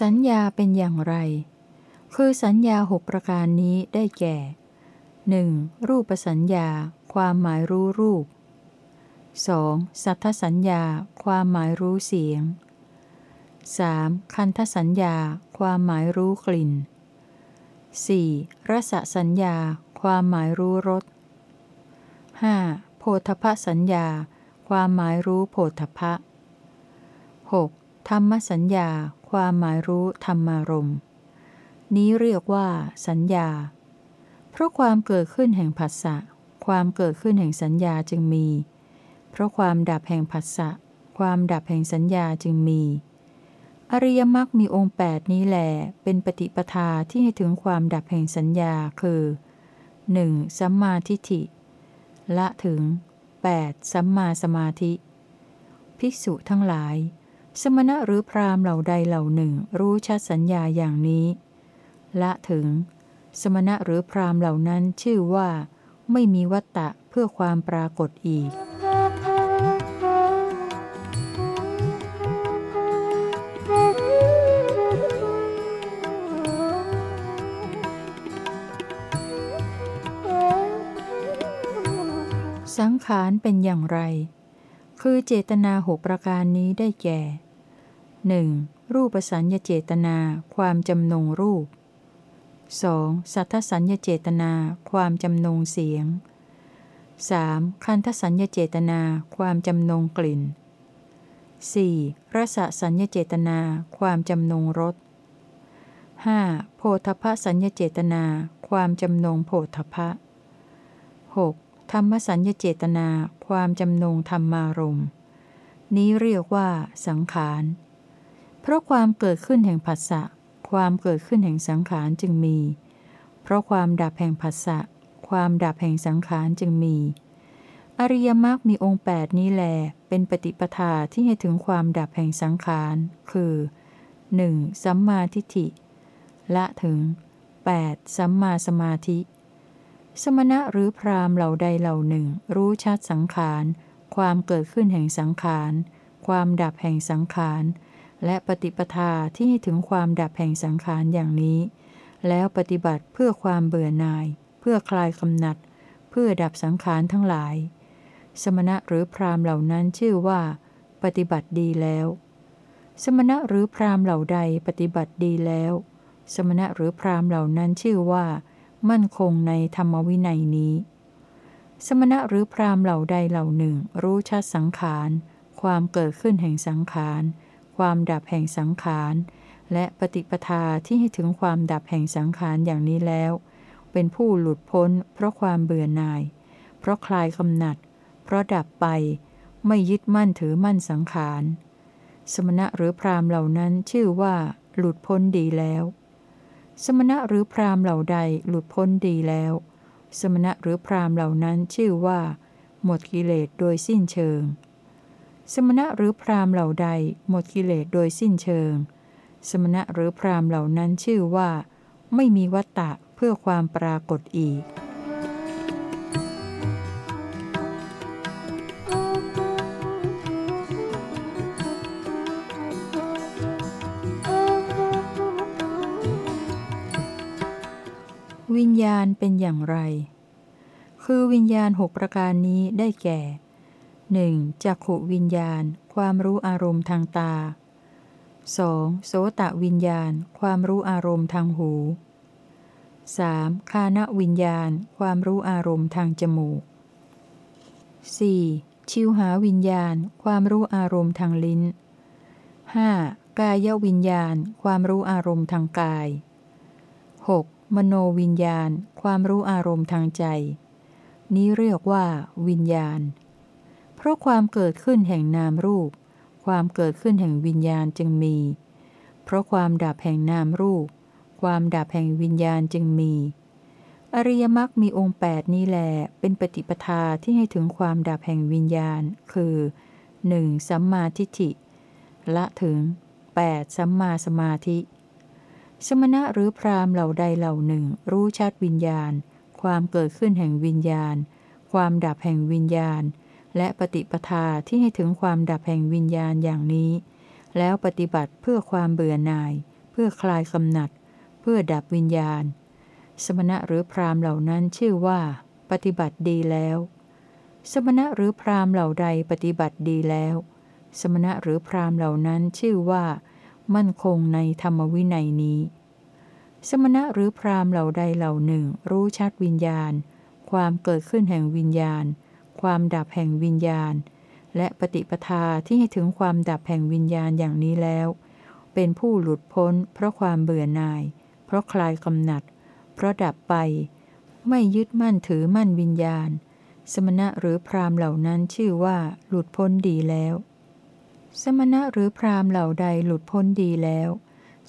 สัญญาเป็นอย่างไร คือสัญญาหกประการนี้ได้แก่ 1. รูปสัญญา ความหมายรู้รูป 2. สัทธสัญญา ความหมายรู้เสียง 3. คันทสัญญา ความหมายรู้กลิ่น 4. รสสัญญา ความหมายรู้รส 5. โพธพสัญญา ความหมายรู้โพธพะ 6. ธรรมสัญญา ความหมายรู้ธรรมารมณ์ นี้เรียกว่า สัญญา เพราะความเกิดขึ้นแห่งผัสสะ ความเกิดขึ้นแห่งสัญญาจึงมี เพราะความดับแห่งผัสสะ ความดับแห่งสัญญาจึงมี อริยมรรคมีองค์แปดนี้แหลเป็นปฏิปทาที่ให้ถึงความดับแห่งสัญญาคือ 1. สัมมาทิฏฐิ ละถึง 8. สัมมาสมาธิ ภิกษุทั้งหลาย สมณะหรือพราหมณ์เหล่าใดเหล่าหนึ่ง รู้ชัดสัญญาอย่างนี้ ละถึง สมณะหรือพราหมณ์เหล่านั้นชื่อว่า ไม่มีวัตตะเพื่อความปรากฏอีกสังขารเป็นอย่างไร คือเจตนาหกประการนี้ได้แก่ 1. รูปสัญญเจตนา ความจำนงรูป 2. สัทธสัญญเจตนา ความจำนงเสียง 3. คันทสัญญเจตนา ความจำนงกลิ่น 4. รสสัญญเจตนา ความจำนงรส 5. โพธพสัญญเจตนา ความจำนงโพธพะ 6. ธรรมสัญญเจตนา ความจำนงธรรมารมณ์ นี้เรียกว่า สังขาร เพราะความเกิดขึ้นแห่งผัสสะ ความเกิดขึ้นแห่งสังขารจึงมี เพราะความดับแห่งผัสสะ ความดับแห่งสังขารจึงมี อริยมรรคมีองค์แปดนี้แล เป็นปฏิปทาที่ให้ถึงความดับแห่งสังขาร คือ 1. สัมมาทิฏฐิ ละถึง 8. สัมมาสมาธิ สมณะหรือพราหมณ์เหล่าใดเหล่าหนึ่ง รู้ชัดสังขาร ความเกิดขึ้นแห่งสังขาร ความดับแห่งสังขาร และปฏิปทาที่ให้ถึงความดับแห่งสังขารอย่างนี้ แล้วปฏิบัติเพื่อความเบื่อหน่าย เพื่อคลายกำหนัด เพื่อดับสังขารทั้งหลาย สมณะหรือพราหมณ์เหล่านั้นชื่อว่า ปฏิบัติดีแล้ว สมณะหรือพราหมณ์เหล่าใดปฏิบัติดีแล้ว สมณะหรือพราหมณ์เหล่านั้นชื่อว่า มั่นคงในธรรมวินัยนี้ สมณะหรือพราหมณ์เหล่าใดเหล่าหนึ่ง รู้ชัดสังขาร ความเกิดขึ้นแห่งสังขาร ความดับแห่งสังขาร และปฏิปทาที่ให้ถึงความดับแห่งสังขารอย่างนี้แล้ว เป็นผู้หลุดพ้น เพราะความเบื่อหน่าย เพราะคลายกำหนัด เพราะดับไป ไม่ยึดมั่นถือมั่นสังขาร สมณะหรือพราหมณ์เหล่านั้นชื่อว่า หลุดพ้นดีแล้ว สมณะหรือพราหมณ์เหล่าใดหลุดพ้นดีแล้ว สมณะหรือพราหมณ์เหล่านั้นชื่อว่า หมดกิเลสโดยสิ้นเชิง สมณะหรือพราหมณ์เหล่าใด หมดกิเลสโดยสิ้นเชิง สมณะหรือพราหมณ์เหล่านั้นชื่อว่า ไม่มีวัตตะเพื่อความปรากฏอีก เป็นอย่างไร คือวิญญาณหกประการนี้ได้แก่ 1. จักขุวิญญาณ ความรู้อารมณ์ทางตา 2. โสตวิญญาณ ความรู้อารมณ์ทางหู 3. คานวิญญาณ ความรู้อารมณ์ทางจมูก 4. ชิวหาวิญญาณ ความรู้อารมณ์ทางลิ้น 5. กายวิญญาณ ความรู้อารมณ์ทางกาย 6. มโนวิญญาณ ความรู้อารมณ์ทางใจ นี้เรียกว่า วิญญาณ เพราะความเกิดขึ้นแห่งนามรูป ความเกิดขึ้นแห่งวิญญาณจึงมี เพราะความดับแห่งนามรูป ความดับแห่งวิญญาณจึงมี อริยมรรคมีองค์แปดนี้แล เป็นปฏิปทาที่ให้ถึงความดับแห่งวิญญาณ คือ 1. สัมมาทิฏฐิ ละถึง 8. สัมมาสมาธิ สมณะหรือพราหมณ์เหล่าใดเหล่าหนึ่ง รู้ชัดวิญญาณ ความเกิดขึ้นแห่งวิญญาณ ความดับแห่งวิญญาณ และปฏิปทาที่ให้ถึงความดับแห่งวิญญาณอย่างนี้ แล้วปฏิบัติเพื่อความเบื่อหน่าย เพื่อคลายกำหนัด เพื่อดับวิญญาณ สมณะหรือพรามเหล่านั้นชื่อว่า ปฏิบัติดีแล้ว สมณะหรือพรามเหล่าใดปฏิบัติดีแล้ว สมณะหรือพรามเหล่านั้นชื่อว่า มั่นคงในธรรมวินัยนี้ สมณะหรือพรามเหล่าใดเหล่าหนึ่ง รู้ชัดวิญญาณ ความเกิดขึ้นแห่งวิญญาณ ความดับแห่งวิญญาณ และปฏิปทาที่ให้ถึงความดับแห่งวิญญาณอย่างนี้แล้ว เป็นผู้หลุดพ้น เพราะความเบื่อหน่าย เพราะคลายกำหนัด เพราะดับไป ไม่ยึดมั่นถือมั่นวิญญาณ สมณะหรือพรามเหล่านั้นชื่อว่าหลุดพ้นดีแล้ว สมณะหรือพรามเหล่าใดหลุดพ้นดีแล้ว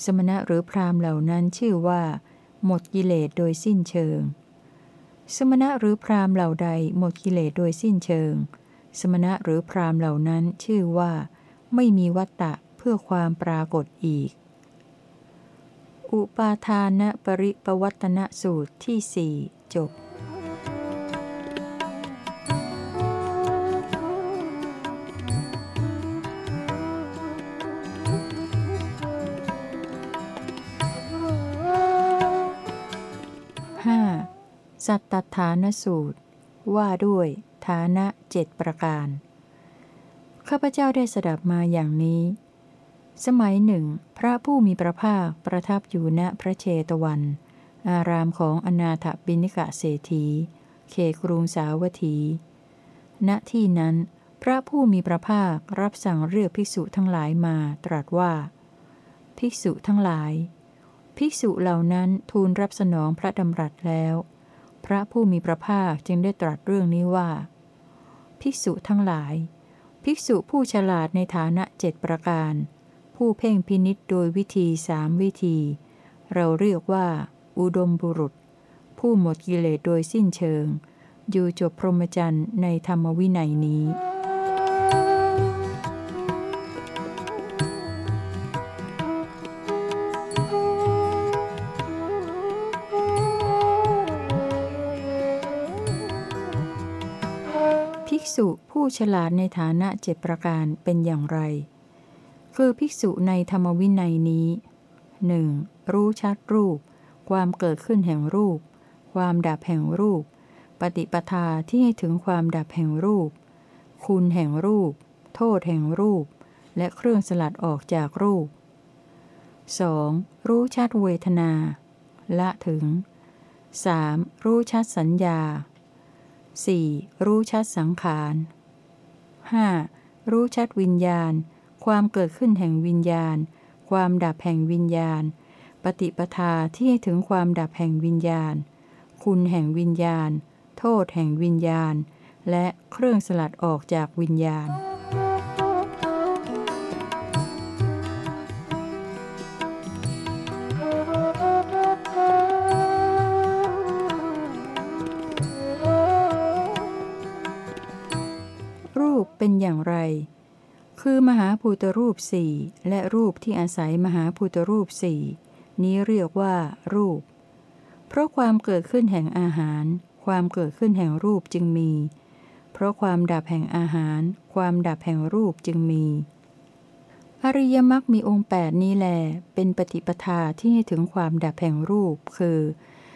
สมณะหรือพรามเหล่านั้นชื่อว่า หมดกิเลสโดยสิ้นเชิง สมณะหรือพรามเหล่าใดหมดกิเลสโดยสิ้นเชิง สมณะหรือพรามเหล่านั้นชื่อว่า ไม่มีวัตตะเพื่อความปรากฏอีก อุปาทานปริปวัตนสูตรที่สี่จบ สัตตฐานสูตร ว่าด้วย ฐานะเจ็ดประการ ข้าพเจ้าได้สดับมาอย่างนี้ สมัยหนึ่ง พระผู้มีพระภาคประทับอยู่ณพระเชตวัน อารามของอนาถบิณิกะเศรษฐีเขกรุงสาวัตถี ณที่นั้น พระผู้มีพระภาครับสั่งเรียกภิกษุทั้งหลายมาตรัสว่า ภิกษุทั้งหลาย ภิกษุเหล่านั้นทูลรับสนองพระดำรัสแล้ว พระผู้มีพระภาคจึงได้ตรัสเรื่องนี้ว่า ภิกษุทั้งหลาย ภิกษุผู้ฉลาดในฐานะเจ็ดประการ ผู้เพ่งพินิษโดยวิธีสามวิธี เราเรียกว่า อุดมบุรุษ ผู้หมดกิเลสโดยสิ้นเชิง อยู่จบพรหมจรรย์ในธรรมวินัยนี้ ผู้ฉลาดในฐานะเจ็ดประการเป็นอย่างไร คือภิกษุในธรรมวินัยนี้หนึ่งรู้ชัดรูป ความเกิดขึ้นแห่งรูป ความดับแห่งรูป ปฏิปทาที่ให้ถึงความดับแห่งรูป คุณแห่งรูป โทษแห่งรูป และเครื่องสลัดออกจากรูป 2. รู้ชัดเวทนา ละถึง 3. รู้ชัดสัญญา 4. รู้ชัดสังขาร 5. รู้ชัดวิญญาณ ความเกิดขึ้นแห่งวิญญาณ ความดับแห่งวิญญาณ ปฏิปทาที่ให้ถึงความดับแห่งวิญญาณ คุณแห่งวิญญาณ โทษแห่งวิญญาณ และเครื่องสลัดออกจากวิญญาณ เป็นอย่างไร คือมหาภูตรูปสี่และรูปที่อาศัยมหาภูตรูปสี่นี้เรียกว่า รูป เพราะความเกิดขึ้นแห่งอาหาร ความเกิดขึ้นแห่งรูปจึงมี เพราะความดับแห่งอาหาร ความดับแห่งรูปจึงมี อริยมรรคมีองค์แปดนี้แล เป็นปฏิปทาที่ให้ถึงความดับแห่งรูป คือ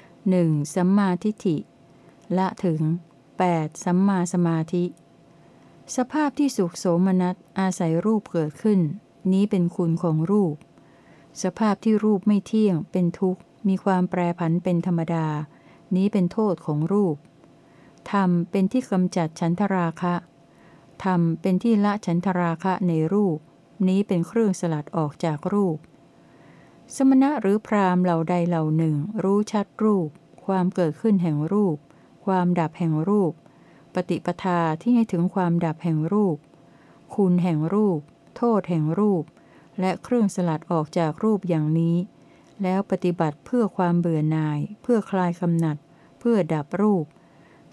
1. สัมมาทิฏฐิ ละถึง 8. สัมมาสมาธิ สภาพที่สุขโสมนัสอาศัยรูปเกิดขึ้น นี้เป็นคุณของรูป สภาพที่รูปไม่เที่ยง เป็นทุกข์ มีความแปรผันเป็นธรรมดา นี้เป็นโทษของรูปธรรมเป็นที่กำจัดฉันทราคะธรรมเป็นที่ละฉันทราคะในรูป นี้เป็นเครื่องสลัดออกจากรูป สมณะหรือพราหมณ์เหล่าใดเหล่าหนึ่ง รู้ชัดรูป ความเกิดขึ้นแห่งรูป ความดับแห่งรูป ปฏิปทาที่ให้ถึงความดับแห่งรูป คุณแห่งรูป โทษแห่งรูป และเครื่องสลัดออกจากรูปอย่างนี้ แล้วปฏิบัติเพื่อความเบื่อหน่าย เพื่อคลายกำหนัด เพื่อดับรูป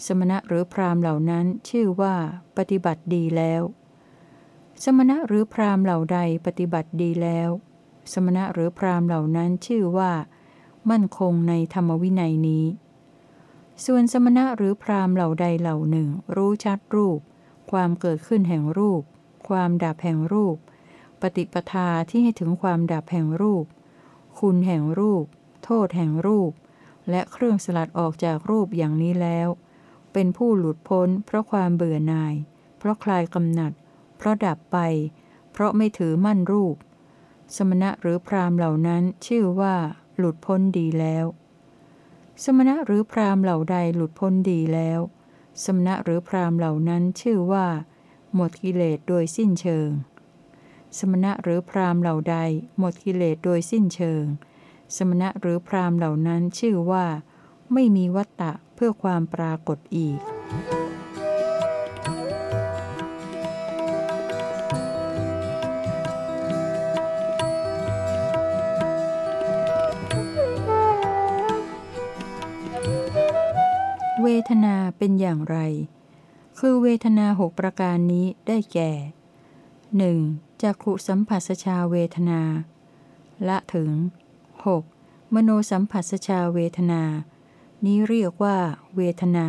สมณะหรือพรามเหล่านั้นชื่อว่าปฏิบัติดีแล้ว สมณะหรือพรามเหล่าใดปฏิบัติดีแล้ว สมณะหรือพรามเหล่านั้นชื่อว่า มั่นคงในธรรมวินัยนี้ ส่วนสมณะหรือพราหมณ์เหล่าใดเหล่าหนึ่ง รู้ชัดรูป ความเกิดขึ้นแห่งรูป ความดับแห่งรูป ปฏิปทาที่ให้ถึงความดับแห่งรูป คุณแห่งรูป โทษแห่งรูป และเครื่องสลัดออกจากรูปอย่างนี้แล้ว เป็นผู้หลุดพ้น เพราะความเบื่อหน่าย เพราะคลายกำหนัด เพราะดับไป เพราะไม่ถือมั่นรูป สมณะหรือพรามเหล่านั้นชื่อว่า หลุดพ้นดีแล้ว สมณะหรือพรามเหล่าใดหลุดพ้นดีแล้ว สมณะหรือพรามเหล่านั้นชื่อว่า หมดกิเลสโดยสิ้นเชิง สมณะหรือพรามเหล่าใด หมดกิเลสโดยสิ้นเชิง สมณะหรือพรามเหล่านั้นชื่อว่า ไม่มีวัตตะเพื่อความปรากฏอีก ทนาเป็นอย่างไร คือเวทนาหกประการนี้ได้แก่ 1. จักขุสัมผัสชาเวทนา ละถึง 6. มโนสัมผัสชาเวทนา นี้เรียกว่า เวทนา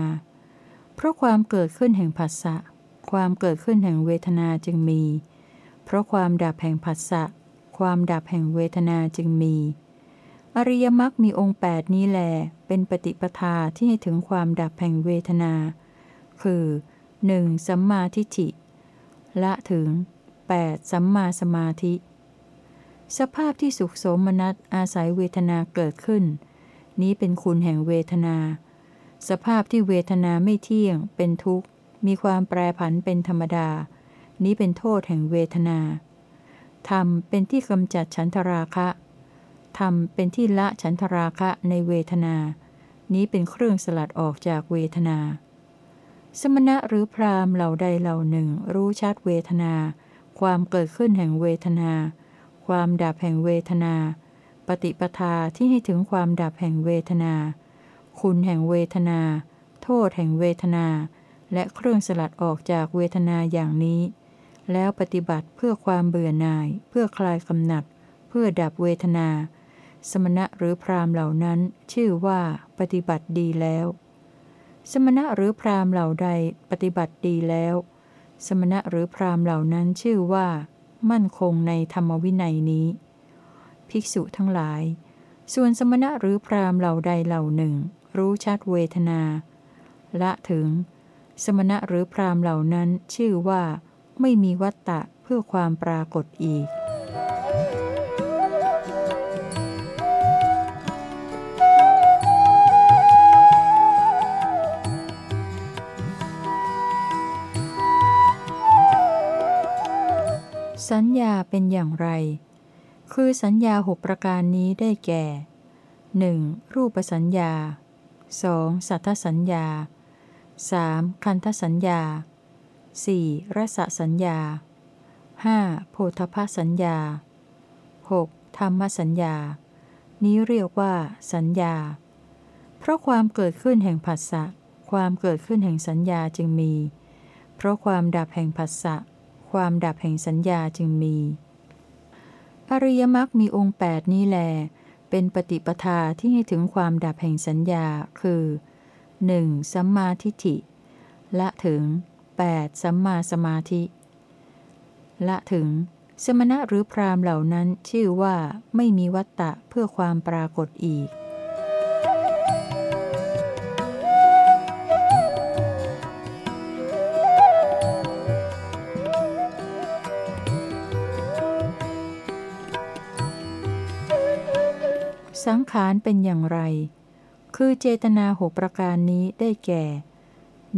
เพราะความเกิดขึ้นแห่งผัสสะ ความเกิดขึ้นแห่งเวทนาจึงมี เพราะความดับแห่งผัสสะ ความดับแห่งเวทนาจึงมี อริยมรรคมีองค์แปดนี้แล เป็นปฏิปทาที่ให้ถึงความดับแห่งเวทนา คือ 1. สัมมาทิฏฐิ ละถึง 8. สัมมาสมาธิ สภาพที่สุขสมนัสอาศัยเวทนาเกิดขึ้น นี้เป็นคุณแห่งเวทนา สภาพที่เวทนาไม่เที่ยง เป็นทุกข์ มีความแปรผันเป็นธรรมดา นี้เป็นโทษแห่งเวทนา ธรรมเป็นที่กำจัดฉันทราคะ ธรรมเป็นที่ละฉันทราคะในเวทนา นี้เป็นเครื่องสลัดออกจากเวทนา สมณะหรือพรามเหล่าใดเหล่าหนึ่ง รู้ชัดเวทนา ความเกิดขึ้นแห่งเวทนา ความดับแห่งเวทนา ปฏิปทาที่ให้ถึงความดับแห่งเวทนา คุณแห่งเวทนา โทษแห่งเวทนา และเครื่องสลัดออกจากเวทนาอย่างนี้ แล้วปฏิบัติเพื่อความเบื่อหน่าย เพื่อคลายกำหนัด เพื่อดับเวทนา สมณะหรือพรามเหล่านั้นชื่อว่าปฏิบัติดีแล้ว สมณะหรือพรามเหล่าใดปฏิบัติดีแล้ว สมณะหรือพรามเหล่านั้นชื่อว่า มั่นคงในธรรมวินัยนี้ ภิกษุทั้งหลาย ส่วนสมณะหรือพรามเหล่าใดเหล่าหนึ่ง รู้ชัดเวทนา ละถึง สมณะหรือพรามเหล่านั้นชื่อว่า ไม่มีวัตตะเพื่อความปรากฏอีก สัญญาเป็นอย่างไร คือสัญญาหกประการนี้ได้แก่ 1. รูปสัญญา 2. สัทธสัญญา 3. คันธสัญญา 4. รสสัญญา 5. โพธพสัญญา 6. ธรรมสัญญา นี้เรียกว่า สัญญา เพราะความเกิดขึ้นแห่งผัสสะความเกิดขึ้นแห่งสัญญาจึงมี เพราะความดับแห่งผัสสะ ความดับแห่งสัญญาจึงมี อริยมรรคมีองค์แปดนี้แล เป็นปฏิปทาที่ให้ถึงความดับแห่งสัญญา คือ 1. สัมมาทิฏฐิ ละถึง 8. สัมมาสมาธิ ละถึง สมณะหรือพรามเหล่านั้นชื่อว่าไม่มีวัตตะเพื่อความปรากฏอีก สังขารเป็นอย่างไร คือเจตนาหกประการนี้ได้แก่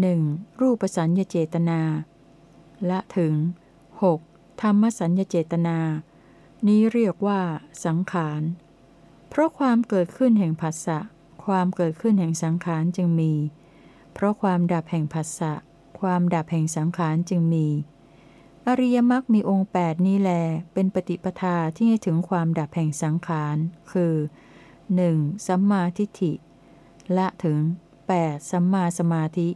1. รูปสัญญเจตนา ละถึง 6. ธรรมสัญญเจตนา นี้เรียกว่า สังขาร เพราะความเกิดขึ้นแห่งผัสสะ ความเกิดขึ้นแห่งสังขารจึงมี เพราะความดับแห่งผัสสะ ความดับแห่งสังขารจึงมีอริยมรรคมีองค์แปดนี้แล เป็นปฏิปทาที่ให้ถึงความดับแห่งสังขาร คือ 1. สัมมาทิฏฐิ ละถึง 8. สัมมาสมาธิ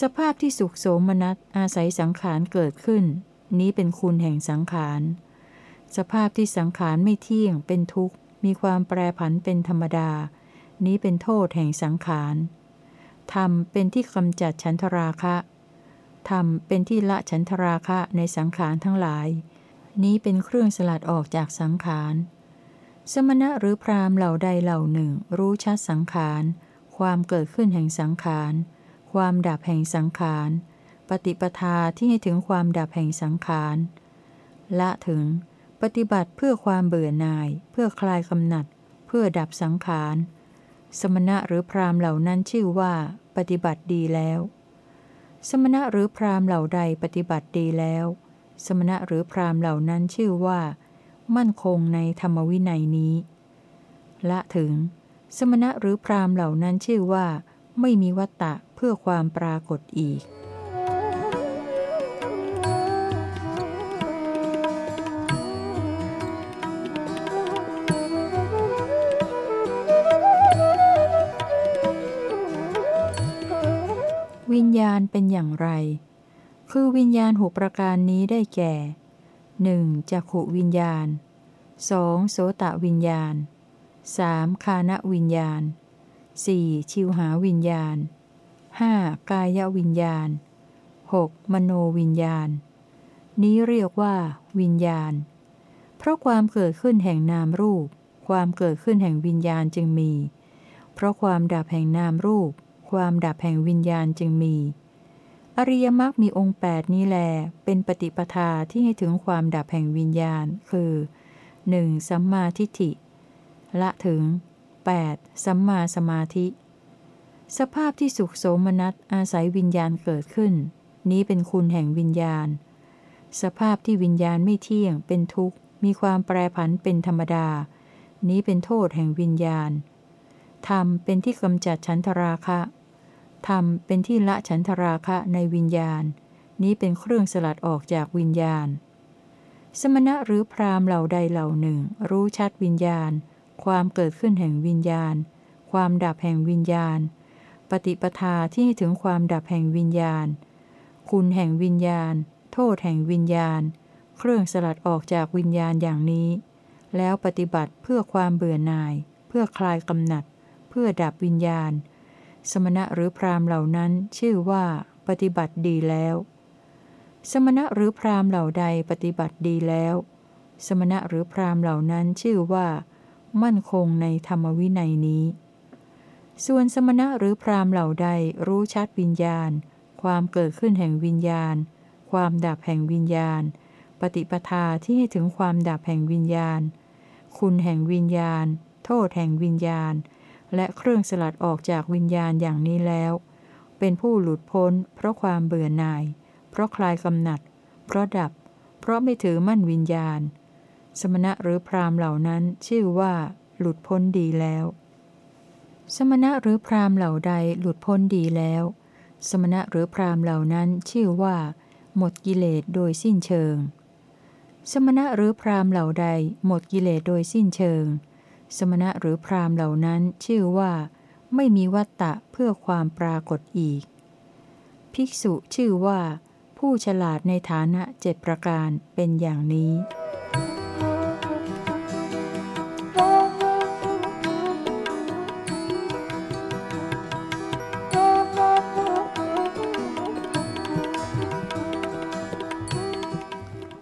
สภาพที่สุขโสมนัสอาศัยสังขารเกิดขึ้น นี้เป็นคุณแห่งสังขาร สภาพที่สังขารไม่เที่ยงเป็นทุกข์ มีความแปรผันเป็นธรรมดา นี้เป็นโทษแห่งสังขารธรรมเป็นที่กำจัดฉันทราคะธรรมเป็นที่ละฉันทราคะในสังขารทั้งหลาย นี้เป็นเครื่องสลัดออกจากสังขาร สมณะหรือพราหมณ์เหล่าใดเหล่าหนึ่ง รู้ชัดสังขาร ความเกิดขึ้นแห่งสังขาร ความดับแห่งสังขาร ปฏิปทาที่ให้ถึงความดับแห่งสังขาร ละถึง ปฏิบัติเพื่อความเบื่อหน่าย เพื่อคลายกำหนัด เพื่อดับสังขาร สมณะหรือพราหมณ์เหล่านั้นชื่อว่า ปฏิบัติดีแล้ว สมณะหรือพราหมณ์เหล่าใดปฏิบัติดีแล้ว สมณะหรือพราหมณ์เหล่านั้นชื่อว่า มั่นคงในธรรมวินัยนี้ ละถึง สมณะหรือพรามเหล่านั้นชื่อว่า ไม่มีวัตตะเพื่อความปรากฏอีกวิญญาณเป็นอย่างไร คือวิญญาณหกประการนี้ได้แก่ 1. จักขุวิญญาณ 2. โสตวิญญาณ 3. คานวิญญาณ 4. ชิวหาวิญญาณ 5. กายวิญญาณ 6. มโนวิญญาณ นี้เรียกว่า วิญญาณ เพราะความเกิดขึ้นแห่งนามรูป ความเกิดขึ้นแห่งวิญญาณจึงมี เพราะความดับแห่งนามรูป ความดับแห่งวิญญาณจึงมี อริยมรรคมีองค์ 8 นี้แล เป็นปฏิปทาที่ให้ถึงความดับแห่งวิญญาณ คือ 1. สัมมาทิฏฐิ ละถึง 8. สัมมาสมาธิ สภาพที่สุขโสมนัสอาศัยวิญญาณเกิดขึ้น นี้เป็นคุณแห่งวิญญาณ สภาพที่วิญญาณไม่เที่ยง เป็นทุกข์ มีความแปรผันเป็นธรรมดา นี้เป็นโทษแห่งวิญญาณธรรมเป็นที่กำจัดฉันทราคะ ธรรมเป็นที่ละฉันทราคะในวิญญาณ นี้เป็นเครื่องสลัดออกจากวิญญาณ สมณะหรือพราหมณ์เหล่าใดเหล่าหนึ่ง รู้ชัดวิญญาณ ความเกิดขึ้นแห่งวิญญาณ ความดับแห่งวิญญาณ ปฏิปทาที่ให้ถึงความดับแห่งวิญญาณ คุณแห่งวิญญาณ โทษแห่งวิญญาณ เครื่องสลัดออกจากวิญญาณอย่างนี้ แล้วปฏิบัติเพื่อความเบื่อหน่าย เพื่อคลายกำหนัด เพื่อดับวิญญาณ สมณะหรือพราหมณ์เหล่านั้นชื่อว่า ปฏิบัติดีแล้ว สมณะหรือพราหมณ์เหล่าใดปฏิบัติดีแล้ว สมณะหรือพราหมณ์เหล่านั้นชื่อว่า มั่นคงในธรรมวินัยนี้ ส่วนสมณะหรือพราหมณ์เหล่าใดรู้ชัดวิญญาณ ความเกิดขึ้นแห่งวิญญาณ ความดับแห่งวิญญาณ ปฏิปทาที่ให้ถึงความดับแห่งวิญญาณ คุณแห่งวิญญาณ โทษแห่งวิญญาณ และเครื่องสลัดออกจากวิญญาณอย่างนี้แล้ว เป็นผู้หลุดพ้น เพราะความเบื่อหน่าย เพราะคลายกำหนัด เพราะดับ เพราะไม่ถือมั่นวิญญาณ สมณะหรือพรามเหล่านั้นชื่อว่า หลุดพ้นดีแล้ว สมณะหรือพรามเหล่าใดหลุดพ้นดีแล้ว สมณะหรือพรามเหล่านั้นชื่อว่า หมดกิเลสโดยสิ้นเชิง สมณะหรือพรามเหล่าใด หมดกิเลสโดยสิ้นเชิง สมณะหรือพราหมณ์เหล่านั้นชื่อว่า ไม่มีวัตตะเพื่อความปรากฏอีก ภิกษุชื่อว่า ผู้ฉลาดในฐานะเจ็ดประการเป็นอย่างนี้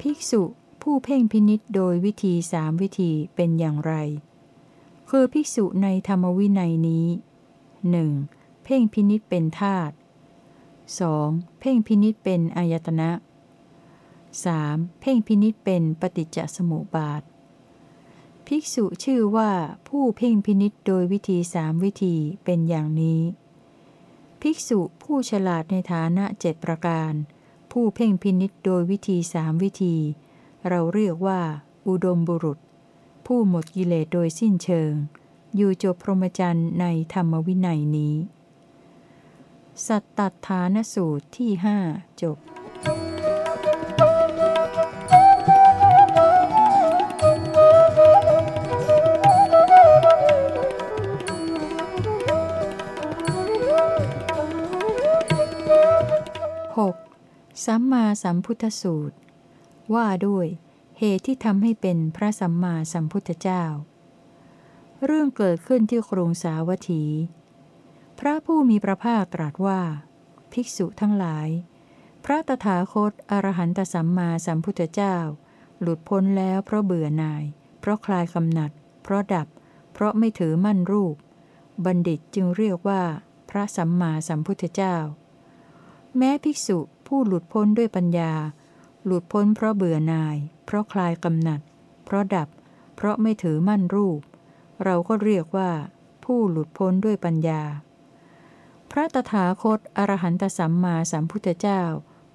ภิกษุผู้เพ่งพินิษโดยวิธีสามวิธีเป็นอย่างไร คือภิกษุในธรรมวินัยนี้หนึ่งเพ่งพินิษเป็นธาตุ 2. เพ่งพินิษเป็นอายตนะ 3. เพ่งพินิษเป็นปฏิจจสมุปบาท ภิกษุชื่อว่าผู้เพ่งพินิษโดยวิธีสามวิธีเป็นอย่างนี้ ภิกษุผู้ฉลาดในฐานะเจ็ดประการ ผู้เพ่งพินิษโดยวิธีสามวิธี เราเรียกว่า อุดมบุรุษ ผู้หมดกิเลสโดยสิ้นเชิง อยู่จบพรหมจรรย์ในธรรมวินัยนี้ สัตตฐานสูตรที่หจบสัมมาสัมพุทธสูตร ว่าด้วย เหตุที่ทำให้เป็นพระสัมมาสัมพุทธเจ้า เรื่องเกิดขึ้นที่กรุงสาวัตถี พระผู้มีพระภาคตรัสว่า ภิกษุทั้งหลาย พระตถาคตอรหันตสัมมาสัมพุทธเจ้า หลุดพ้นแล้วเพราะเบื่อหน่าย เพราะคลายกำหนัด เพเพราะดับ เพราะไม่ถือมั่นรูป บัณฑิตจึงเรียกว่า พระสัมมาสัมพุทธเจ้า แม้ภิกษุผู้หลุดพ้นด้วยปัญญา หลุดพ้นเพราะเบื่อหน่าย เพราะคลายกำหนัด เพราะดับ เพราะไม่ถือมั่นรูป เราก็เรียกว่า ผู้หลุดพ้นด้วยปัญญา พระตถาคตอรหันตสัมมาสัมพุทธเจ้า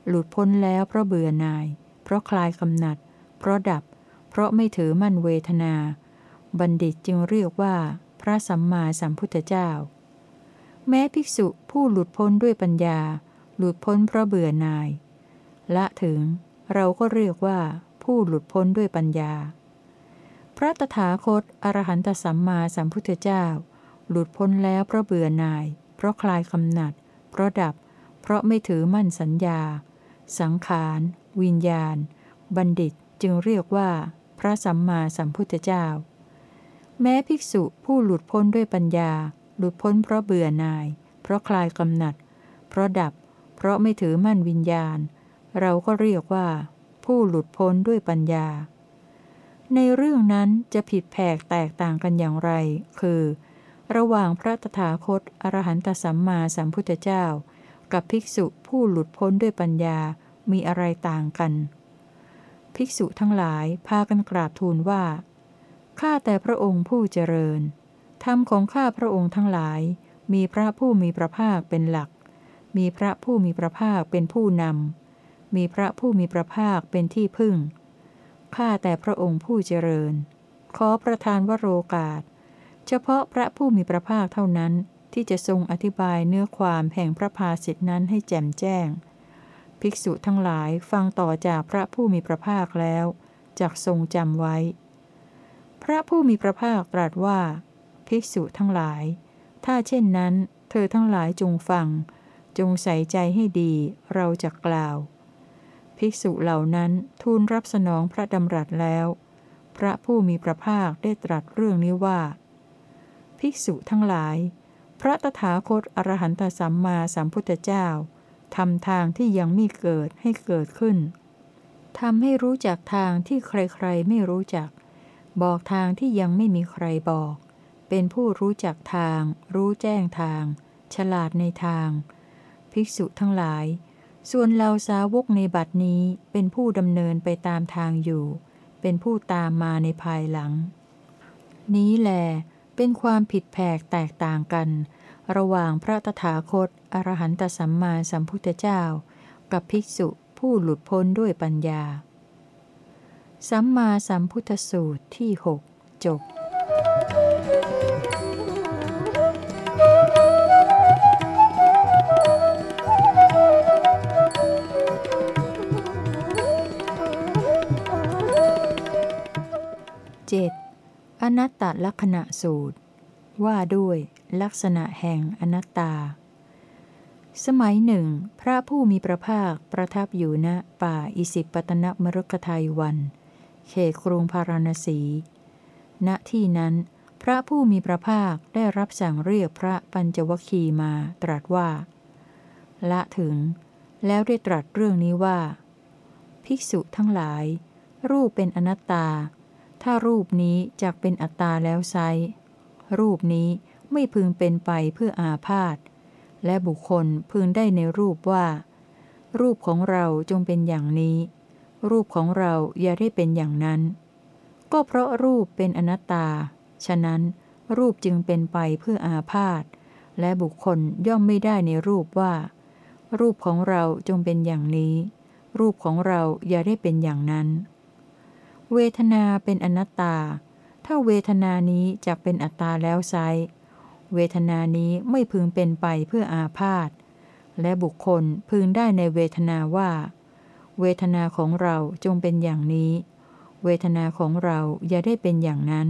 หลุดพ้นแล้วเพราะเบื่อหน่าย เพราะคลายกำหนัด เพราะดับ เพราะไม่ถือมั่นเวทนา บัณฑิตจึงเรียกว่า พระสัมมาสัมพุทธเจ้า แม้ภิกษุผู้หลุดพ้นด้วยปัญญา หลุดพ้นเพราะเบื่อหน่าย ละถึง เราก็เรียกว่า ผู้หลุดพ้นด้วยปัญญา พระตถาคตอรหันตสัมมาสัมพุทธเจ้า หลุดพ้นแล้วเพราะเบื่อหน่าย เพราะคลายกำหนัด เพราะดับ เพราะไม่ถือมั่นสัญญา สังขาร วิญญาณ บัณฑิตจึงเรียกว่า พระสัมมาสัมพุทธเจ้า แม้ภิกษุผู้หลุดพ้นด้วยปัญญา หลุดพ้นเพราะเบื่อหน่าย เพราะคลายกำหนัด เพราะดับ เพราะไม่ถือมั่นวิญญาณ เราก็เรียกว่า ผู้หลุดพ้นด้วยปัญญา ในเรื่องนั้นจะผิดแผกแตกต่างกันอย่างไร คือ ระหว่างพระตถาคตอรหันตสัมมาสัมพุทธเจ้า กับภิกษุผู้หลุดพ้นด้วยปัญญามีอะไรต่างกัน ภิกษุทั้งหลายพากันกราบทูลว่า ข้าแต่พระองค์ผู้เจริญ ธรรมของข้าพระองค์ทั้งหลาย มีพระผู้มีพระภาคเป็นหลัก มีพระผู้มีพระภาคเป็นผู้นำ มีพระผู้มีพระภาคเป็นที่พึ่ง ข้าแต่พระองค์ผู้เจริญ ขอประทานวโรกาส เฉพาะพระผู้มีพระภาคเท่านั้นที่จะทรงอธิบายเนื้อความแห่งพระภาสิทธินั้นให้แจ่มแจ้ง ภิกษุทั้งหลายฟังต่อจากพระผู้มีพระภาคแล้วจักทรงจำไว้ พระผู้มีพระภาคตรัสว่า ภิกษุทั้งหลาย ถ้าเช่นนั้น เธอทั้งหลายจงฟัง จงใส่ใจให้ดี เราจะกล่าว ภิกษุเหล่านั้นทูลรับสนองพระดำรัสแล้ว พระผู้มีพระภาคได้ตรัสเรื่องนี้ว่า ภิกษุทั้งหลาย พระตถาคตอรหันตสัมมาสัมพุทธเจ้าทำทางที่ยังไม่เกิดให้เกิดขึ้นทำให้รู้จักทางที่ใครๆไม่รู้จัก บอกทางที่ยังไม่มีใครบอก เป็นผู้รู้จักทาง รู้แจ้งทาง ฉลาดในทาง ภิกษุทั้งหลาย ส่วนเราสาวกในบัดนี้เป็นผู้ดำเนินไปตามทางอยู่ เป็นผู้ตามมาในภายหลัง นี้แหลเป็นความผิดแผกแตกต่างกัน ระหว่างพระตถาคต อรหันตสัมมาสัมพุทธเจ้า กับภิกษุผู้หลุดพ้นด้วยปัญญา สัมมาสัมพุทธสูตรที่หกจบ เจ็ดอนัตตลักษณะสูตร ว่าด้วยลักษณะแห่งอนัตตา สมัยหนึ่ง พระผู้มีพระภาคประทับอยู่ณป่าอิสิปตนมรุกทายวัน เขตกรุงพาราณสี ณที่นั้น พระผู้มีพระภาคได้รับสั่งเรียกพระปัญจวคีมาตรัสว่า ละถึง แล้วได้ตรัสเรื่องนี้ว่า ภิกษุทั้งหลาย รูปเป็นอนัตตา ถ้ารูปนี้จกเป็นอัตตาแล้วไซรูปนี้ไม่พึงเป็นไปเพื่ออาพาธและบุคคลพึงได้ในรูปว่า รูปของเราจงเป็นอย่างนี้ รูปของเราอย่าได้เป็นอย่างนั้น ก็เพราะรูปเป็นอนัตตา ฉะนั้นรูปจึงเป็นไปเพื่ออาพาธและบุคคลย่อมไม่ได้ในรูปว่า รูปของเราจงเป็นอย่างนี้ รูปของเราอย่าได้เป็นอย่างนั้น เวทนาเป็นอนัตตา ถ้าเวทนานี้จะเป็นอัตตาแล้วไซเวทนานี้ไม่พึงเป็นไปเพื่ออาพาธ และบุคคลพึงได้ในเวทนาว่า เวทนาของเราจงเป็นอย่างนี้ เวทนาของเราอย่าได้เป็นอย่างนั้น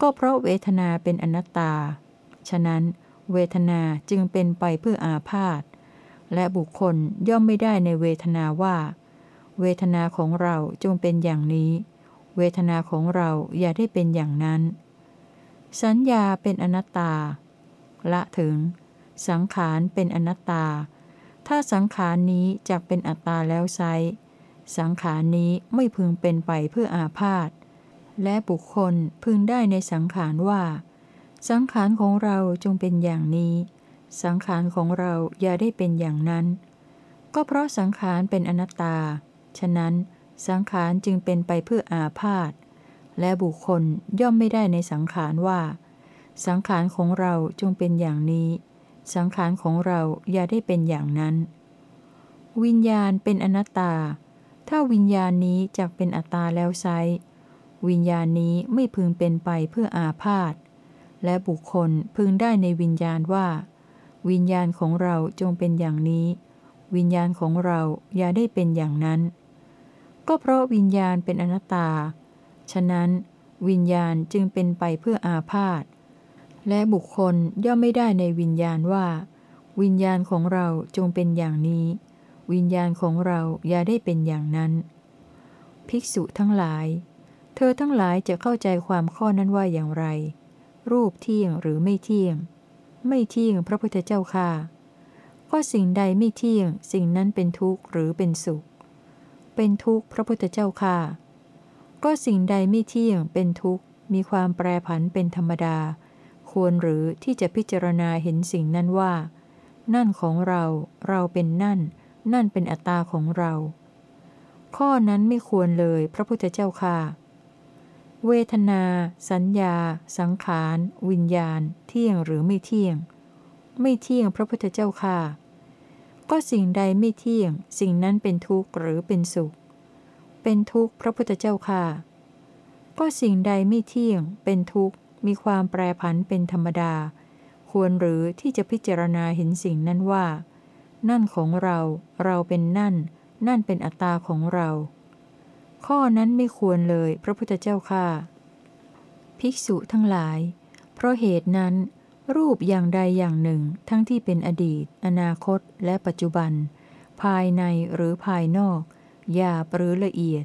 ก็เพราะเวทนาเป็นอนัตตา ฉะนั้น เวทนาจึงเป็นไปเพื่ออาพาธ และบุคคลย่อมไม่ได้ในเวทนาว่า เวทนาของเราจงเป็นอย่างนี้ เวทนาของเราอย่าได้เป็นอย่างนั้น สัญญาเป็นอนัตตา ละถึง สังขารเป็นอนัตตา ถ้าสังขารนี้จะเป็นอัตตาแล้วไซสังขารนี้ไม่พึงเป็นไปเพื่ออาพาธและบุคคลพึงได้ในสังขารว่า สังขารของเราจงเป็นอย่างนี้ สังขารของเราอย่าได้เป็นอย่างนั้น ก็เพราะสังขารเป็นอนัตตา ฉะนั้นสังขารจึงเป็นไปเพื่ออาพาธและบุคคลย่อมไม่ได้ในสังขารว่า สังขารของเราจงเป็นอย่างนี้ สังขารของเราอย่าได้เป็นอย่างนั้น วิญญาณเป็นอนัตตา ถ้าวิญญาณนี้จักเป็นอัตตาแล้วไซวิญญาณนี้ไม่พึงเป็นไปเพื่ออาพาธและบุคคลพึงได้ในวิญญาณว่า วิญญาณของเราจงเป็นอย่างนี้ วิญญาณของเราอย่าได้เป็นอย่างนั้น ก็เพราะวิญญาณเป็นอนัตตา ฉะนั้น วิญญาณจึงเป็นไปเพื่ออาพาธ และบุคคลย่อมไม่ได้ในวิญญาณว่า วิญญาณของเราจงเป็นอย่างนี้ วิญญาณของเราอย่าได้เป็นอย่างนั้น ภิกษุทั้งหลาย เธอทั้งหลายจะเข้าใจความข้อนั้นว่าอย่างไร รูปเที่ยงหรือไม่เที่ยง ไม่เที่ยงพระพุทธเจ้าค่ะก็สิ่งใดไม่เที่ยง สิ่งนั้นเป็นทุกข์หรือเป็นสุข เป็นทุกข์พระพุทธเจ้าค่ะ ก็สิ่งใดไม่เที่ยงเป็นทุกข์ มีความแปรผันเป็นธรรมดา ควรหรือที่จะพิจารณาเห็นสิ่งนั้นว่า นั่นของเรา เราเป็นนั่น นั่นเป็นอัตตาของเรา ข้อนั้นไม่ควรเลยพระพุทธเจ้าค่ะ เวทนา สัญญา สังขาร วิญญาณ เที่ยงหรือไม่เที่ยง ไม่เที่ยงพระพุทธเจ้าค่ะ ก็สิ่งใดไม่เที่ยง สิ่งนั้นเป็นทุกข์หรือเป็นสุข เป็นทุกข์พระพุทธเจ้าค่ะ ก็สิ่งใดไม่เที่ยง เป็นทุกข์ มีความแปรผันเป็นธรรมดา ควรหรือที่จะพิจารณาเห็นสิ่งนั้นว่า นั่นของเรา เราเป็นนั่น นั่นเป็นอัตตาของเรา ข้อนั้นไม่ควรเลยพระพุทธเจ้าค่ะ ภิกษุทั้งหลาย เพราะเหตุนั้น รูปอย่างใดอย่างหนึ่ง ทั้งที่เป็นอดีต อนาคต และปัจจุบัน ภายในหรือภายนอกหยาบหรือละเอียด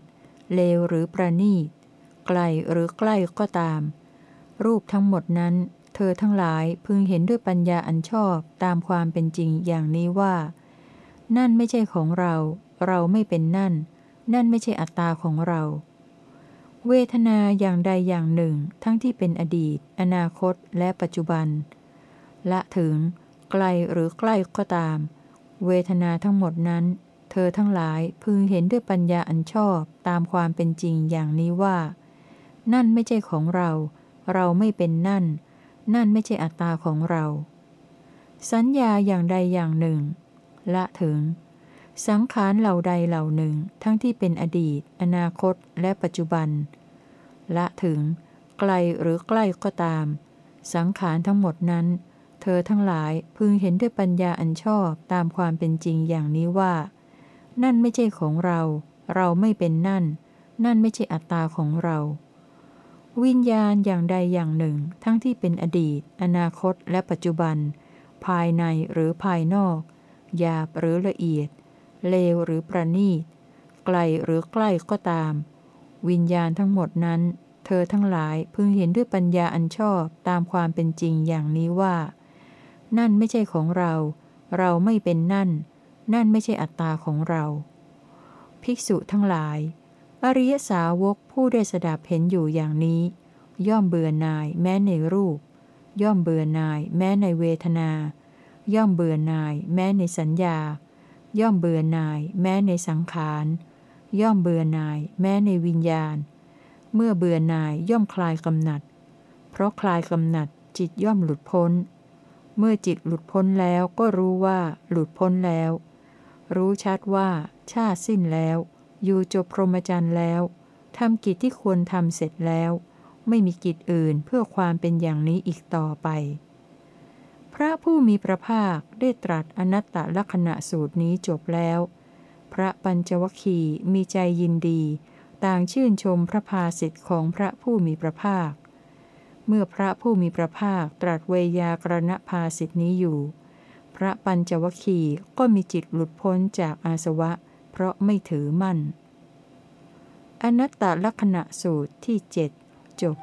เลวหรือประณีต ไกลหรือใกล้ก็ตาม รูปทั้งหมดนั้น เธอทั้งหลายพึงเห็นด้วยปัญญาอันชอบตามความเป็นจริงอย่างนี้ว่า นั่นไม่ใช่ของเรา เราไม่เป็นนั่น นั่นไม่ใช่อัตตาของเรา เวทนาอย่างใดอย่างหนึ่ง ทั้งที่เป็นอดีต อนาคต และปัจจุบัน ละถึง ไกลหรือใกล้ก็ตาม เวทนาทั้งหมดนั้น เธอทั้งหลายพึงเห็นด้วยปัญญาอันชอบตามความเป็นจริงอย่างนี้ว่า นั่นไม่ใช่ของเรา เราไม่เป็นนั่น นั่นไม่ใช่อัตตาของเรา สัญญาอย่างใดอย่างหนึ่ง ละถึง สังขารเหล่าใดเหล่าหนึ่ง ทั้งที่เป็นอดีต อนาคต และปัจจุบัน ละถึง ไกลหรือใกล้ก็ตาม สังขารทั้งหมดนั้น เธอทั้งหลายพึงเห็นด้วยปัญญาอันชอบตามความเป็นจริงอย่างนี้ว่า นั่นไม่ใช่ของเรา เราไม่เป็นนั่น นั่นไม่ใช่อัตตาของเรา วิญญาณอย่างใดอย่างหนึ่ง ทั้งที่เป็นอดีต อนาคต และปัจจุบัน ภายในหรือภายนอกหยาบหรือละเอียด เลวหรือประณีต ไกลหรือใกล้ก็ตาม วิญญาณทั้งหมดนั้น เธอทั้งหลายพึงเห็นด้วยปัญญาอันชอบตามความเป็นจริงอย่างนี้ว่า นั่นไม่ใช่ของเรา เราไม่เป็นนั่น นั่นไม่ใช่อัตตาของเรา ภิกษุทั้งหลาย อริยสาวกผู้ได้สดับเห็นอยู่อย่างนี้ ย่อมเบื่อหน่ายแม้ในรูป ย่อมเบื่อหน่ายแม้ในเวทนา ย่อมเบื่อหน่ายแม้ในสัญญา ย่อมเบื่อหน่าย แม้ในสังขาร ย่อมเบื่อหน่าย แม้ในวิญญาณ เมื่อเบื่อหน่ายย่อมคลายกำหนัด เพราะคลายกำหนัดจิตย่อมหลุดพ้น เมื่อจิตหลุดพ้นแล้วก็รู้ว่าหลุดพ้นแล้ว รู้ชัดว่า ชาติสิ้นแล้ว อยู่จบพรหมจรรย์แล้วทำกิจที่ควรทำเสร็จแล้ว ไม่มีกิจอื่นเพื่อความเป็นอย่างนี้อีกต่อไป พระผู้มีพระภาคได้ตรัสอนัตตลักษณะสูตรนี้จบแล้ว พระปัญจวคีมีใจยินดี ต่างชื่นชมพระภาสิทธิ์ของพระผู้มีพระภาค เมื่อพระผู้มีพระภาคตรัสเวยากรณภาสิทธินี้อยู่ พระปัญจวคีก็มีจิตหลุดพ้นจากอาสวะ เพราะไม่ถือมั่น อนัตตลักษณะสูตรที่เจ็ดจบ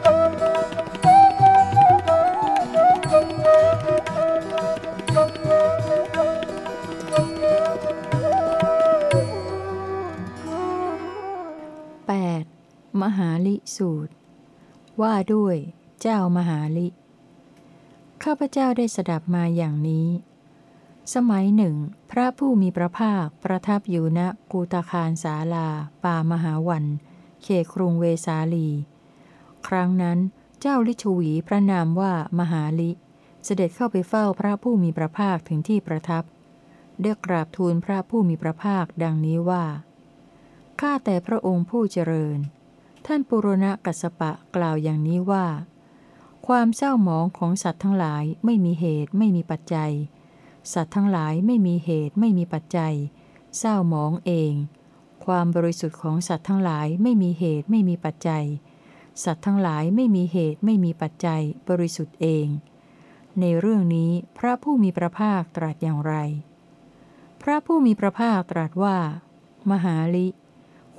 8. มหาลิสูตร ว่าด้วยเจ้ามหาลิ ข้าพเจ้าได้สดับมาอย่างนี้ สมัยหนึ่ง พระผู้มีพระภาคประทับอยู่ณกูตาคารสาลา ป่ามหาวัน เขตกรุงเวสาลี ครั้งนั้นเจ้าลิชวีพระนามว่ามหาลิ เสด็จเข้าไปเฝ้าพระผู้มีพระภาคถึงที่ประทับได้กราบทูลพระผู้มีพระภาคดังนี้ว่า ข้าแต่พระองค์ผู้เจริญ ท่านปุรณกัสปะกล่าวอย่างนี้ว่า ความเศร้าหมองของสัตว์ทั้งหลายไม่มีเหตุไม่มีปัจจัย สัตว์ทั้งหลายไม่มีเหตุไม่มีปัจจัย เศร้าหมองเอง ความบริสุทธิ์ของสัตว์ทั้งหลายไม่มีเหตุไม่มีปัจจัย สัตว์ทั้งหลายไม่มีเหตุไม่มีปัจจัย บริสุทธิ์เอง ในเรื่องนี้พระผู้มีพระภาคตรัสอย่างไร พระผู้มีพระภาคตรัสว่า มหาลิ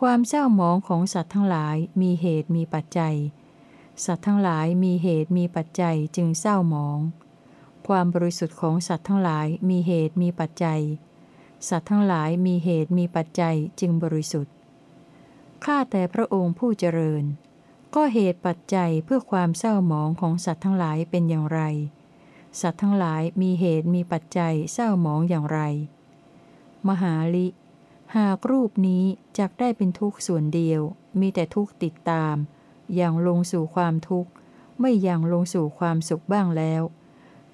ความเศร้าหมองของสัตว์ทั้งหลายมีเหตุมีปัจจัย สัตว์ทั้งหลายมีเหตุมีปัจจัยจึงเศร้าหมอง ความบริสุทธิ์ของสัตว์ทั้งหลายมีเหตุมีปัจจัย สัตว์ทั้งหลายมีเหตุมีปัจจัยจึงบริสุทธิ์ ข้าแต่พระองค์ผู้เจริญ ก็เหตุปัจจัยเพื่อความเศร้าหมองของสัตว์ทั้งหลายเป็นอย่างไร สัตว์ทั้งหลายมีเหตุมีปัจจัยเศร้าหมองอย่างไร มหาลิ หากรูปนี้จักได้เป็นทุกข์ส่วนเดียว มีแต่ทุกข์ติดตาม อย่างลงสู่ความทุกข์ ไม่อย่างลงสู่ความสุขบ้างแล้ว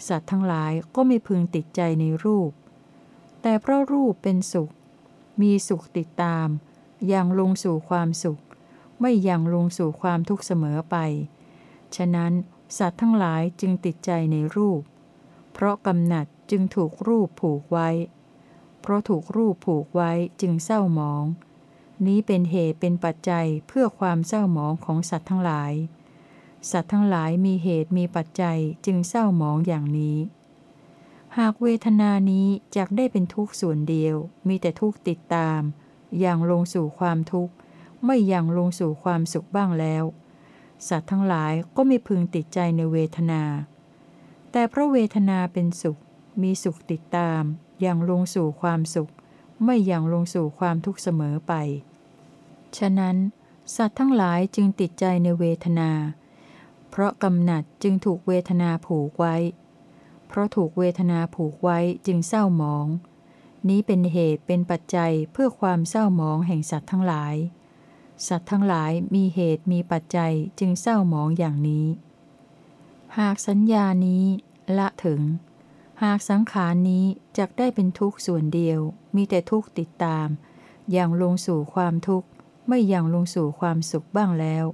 สัตว์ทั้งหลายก็ไม่พึงติดใจในรูป แต่เพราะรูปเป็นสุข มีสุขติดตาม อย่างลงสู่ความสุข ไม่อย่างลงสู่ความทุกข์เสมอไป ฉะนั้นสัตว์ทั้งหลายจึงติดใจในรูป เพราะกำหนัดจึงถูกรูปผูกไว้ เพราะถูกรูปผูกไว้จึงเศร้าหมอง นี้เป็นเหตุเป็นปัจจัยเพื่อความเศร้าหมองของสัตว์ทั้งหลาย สัตว์ทั้งหลายมีเหตุมีปัจจัยจึงเศร้าหมองอย่างนี้ หากเวทนานี้จกได้เป็นทุกข์ส่วนเดียว มีแต่ทุกข์ติดตาม อย่างลงสู่ความทุกข์ ไม่อย่างลงสู่ความสุขบ้างแล้ว สัตว์ทั้งหลายก็ไม่พึงติดใจในเวทนา แต่เพราะเวทนาเป็นสุข มีสุขติดตาม ย่างลงสู่ความสุข ไม่อย่างลงสู่ความทุกข์เสมอไป ฉะนั้น สัตว์ทั้งหลายจึงติดใจในเวทนา เพราะกำหนัดจึงถูกเวทนาผูกไว้ เพราะถูกเวทนาผูกไว้จึงเศร้าหมอง นี้เป็นเหตุเป็นปัจจัยเพื่อความเศร้าหมองแห่งสัตว์ทั้งหลาย สัตว์ทั้งหลายมีเหตุมีปัจจัยจึงเศร้าหมองอย่างนี้ หากสัญญานี้ละถึง หากสังขารนี้จักได้เป็นทุกข์ส่วนเดียว มีแต่ทุกข์ติดตาม อย่างลงสู่ความทุกข์ ไม่อย่างลงสู่ความสุขบ้างแล้ว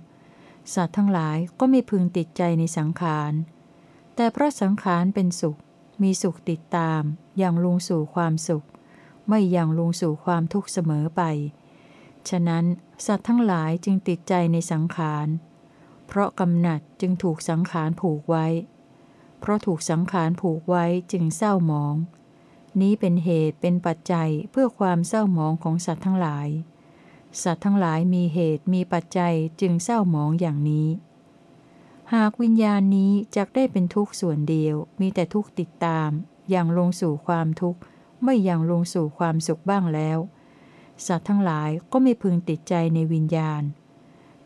สัตว์ทั้งหลายก็ไม่พึงติดใจในสังขาร แต่เพราะสังขารเป็นสุข มีสุขติดตาม อย่างลงสู่ความสุข ไม่อย่างลงสู่ความทุกข์เสมอไป ฉะนั้นสัตว์ทั้งหลายจึงติดใจในสังขาร เพราะกำหนัดจึงถูกสังขารผูกไว้ เพราะถูกสังขารผูกไว้จึงเศร้าหมอง นี้เป็นเหตุเป็นปัจจัยเพื่อความเศร้าหมองของสัตว์ทั้งหลาย สัตว์ทั้งหลายมีเหตุมีปัจจัยจึงเศร้าหมองอย่างนี้ หากวิญญาณนี้จะได้เป็นทุกข์ส่วนเดียว มีแต่ทุกข์ติดตาม อย่างลงสู่ความทุกข์ ไม่อย่างลงสู่ความสุขบ้างแล้ว สัตว์ทั้งหลายก็ไม่พึงติดใจในวิญญาณ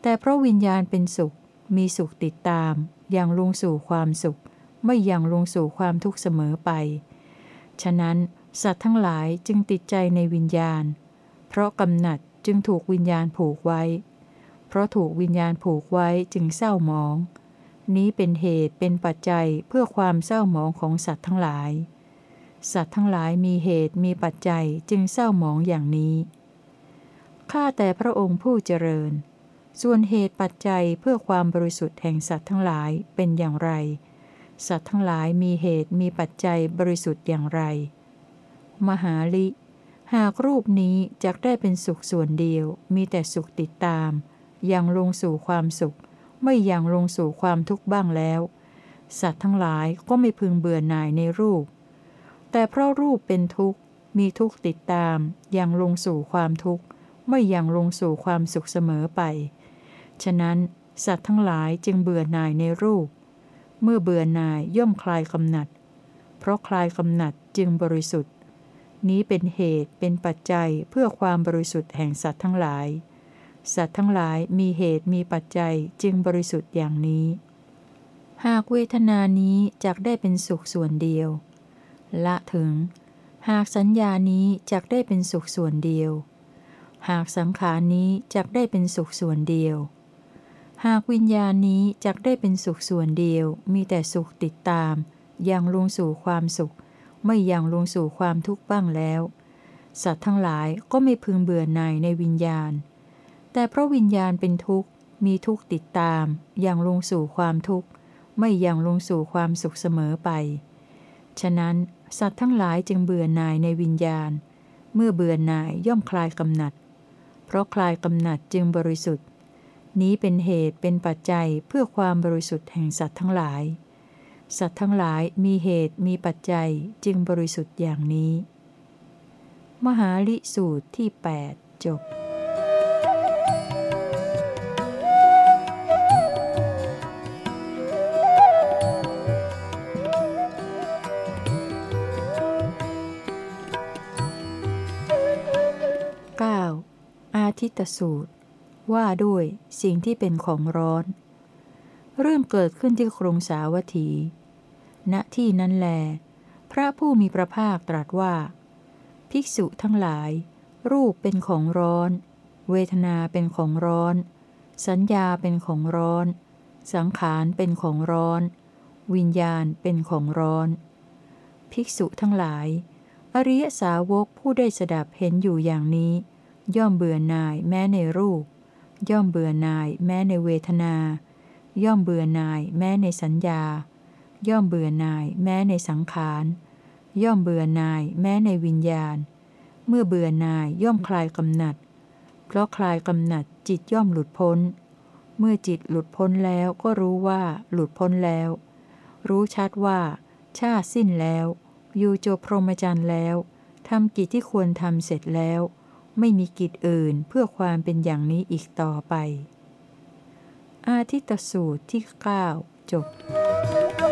แต่เพราะวิญญาณเป็นสุข มีสุขติดตาม อย่างลงสู่ความสุข ไม่ยังลงสู่ความทุกข์เสมอไป ฉะนั้นสัตว์ทั้งหลายจึงติดใจในวิญญาณ เพราะกำหนัดจึงถูกวิญญาณผูกไว้ เพราะถูกวิญญาณผูกไว้จึงเศร้าหมอง นี้เป็นเหตุเป็นปัจจัยเพื่อความเศร้าหมองของสัตว์ทั้งหลาย สัตว์ทั้งหลายมีเหตุมีปัจจัยจึงเศร้าหมองอย่างนี้ ข้าแต่พระองค์ผู้เจริญ ส่วนเหตุปัจจัยเพื่อความบริสุทธิ์แห่งสัตว์ทั้งหลายเป็นอย่างไร สัตว์ทั้งหลายมีเหตุมีปัจจัยบริสุทธิ์อย่างไร มหาลิ หากรูปนี้จะได้เป็นสุขส่วนเดียว มีแต่สุขติดตามยังลงสู่ความสุข ไม่ยังลงสู่ความทุกข์บ้างแล้ว สัตว์ทั้งหลายก็ไม่พึงเบื่อหน่ายในรูป แต่เพราะรูปเป็นทุกข์ มีทุกข์ติดตามยังลงสู่ความทุกข์ ไม่ยังลงสู่ความสุขเสมอไป ฉะนั้นสัตว์ทั้งหลายจึงเบื่อหน่ายในรูป เมื่อเบื่อหน่ายย่อมคลายกำหนัด เพราะคลายกำหนัดจึงบริสุทธิ์ นี้เป็นเหตุเป็นปัจจัยเพื่อความบริสุทธิ์แห่งสัตว์ทั้งหลาย สัตว์ทั้งหลายมีเหตุมีปัจจัยจึงบริสุทธิ์อย่างนี้ หากเวทนานี้จักได้เป็นสุขส่วนเดียว ละถึง หากสัญญานี้จักได้เป็นสุขส่วนเดียว หากสังขารนี้จักได้เป็นสุขส่วนเดียว หากวิญญาณนี้จักได้เป็นสุขส่วนเดียว มีแต่สุขติดตาม ยังลงสู่ความสุข ไม่ยังลงสู่ความทุกข์บ้างแล้ว สัตว์ทั้งหลายก็ไม่พึงเบื่อหน่ายในวิญญาณ แต่เพราะวิญญาณเป็นทุกข์ มีทุกข์ติดตาม ยังลงสู่ความทุกข์ ไม่ยังลงสู่ความสุขเสมอไป ฉะนั้นสัตว์ทั้งหลายจึงเบื่อหน่ายในวิญญาณ เมื่อเบื่อหน่ายย่อมคลายกำหนัด เพราะคลายกำหนัดจึงบริสุทธิ์ นี้เป็นเหตุเป็นปัจจัยเพื่อความบริสุทธิ์แห่งสัตว์ทั้งหลาย สัตว์ทั้งหลายมีเหตุมีปัจจัยจึงบริสุทธิ์อย่างนี้ มหาลิสูตรที่ 8 จบ 9. อาทิตตสูตร ว่าด้วยสิ่งที่เป็นของร้อน เรื่องเกิดขึ้นที่กรุงสาวัตถี ณ ที่นั้นแล พระผู้มีพระภาคตรัสว่า ภิกษุทั้งหลาย รูปเป็นของร้อน เวทนาเป็นของร้อน สัญญาเป็นของร้อน สังขารเป็นของร้อน วิญญาณเป็นของร้อน ภิกษุทั้งหลาย อริยสาวกผู้ได้สดับเห็นอยู่อย่างนี้ย่อมเบื่อหน่ายแม้ในรูป ย่อมเบื่อหน่ายแม้ในเวทนา ย่อมเบื่อหน่ายแม้ในสัญญา ย่อมเบื่อหน่ายแม้ในสังขาร ย่อมเบื่อหน่ายแม้ในวิญญาณ เมื่อเบื่อหน่ายย่อมคลายกำหนัด เพราะคลายกำหนัดจิตย่อมหลุดพ้น เมื่อจิตหลุดพ้นแล้วก็รู้ว่าหลุดพ้นแล้ว รู้ชัดว่า ชาสิ้นแล้ว อยู่จบพรหมจรรย์แล้วทำกิจที่ควรทำเสร็จแล้ว ไม่มีกิจอื่นเพื่อความเป็นอย่างนี้อีกต่อไป อาทิตตสูตรที่ 9 จบ「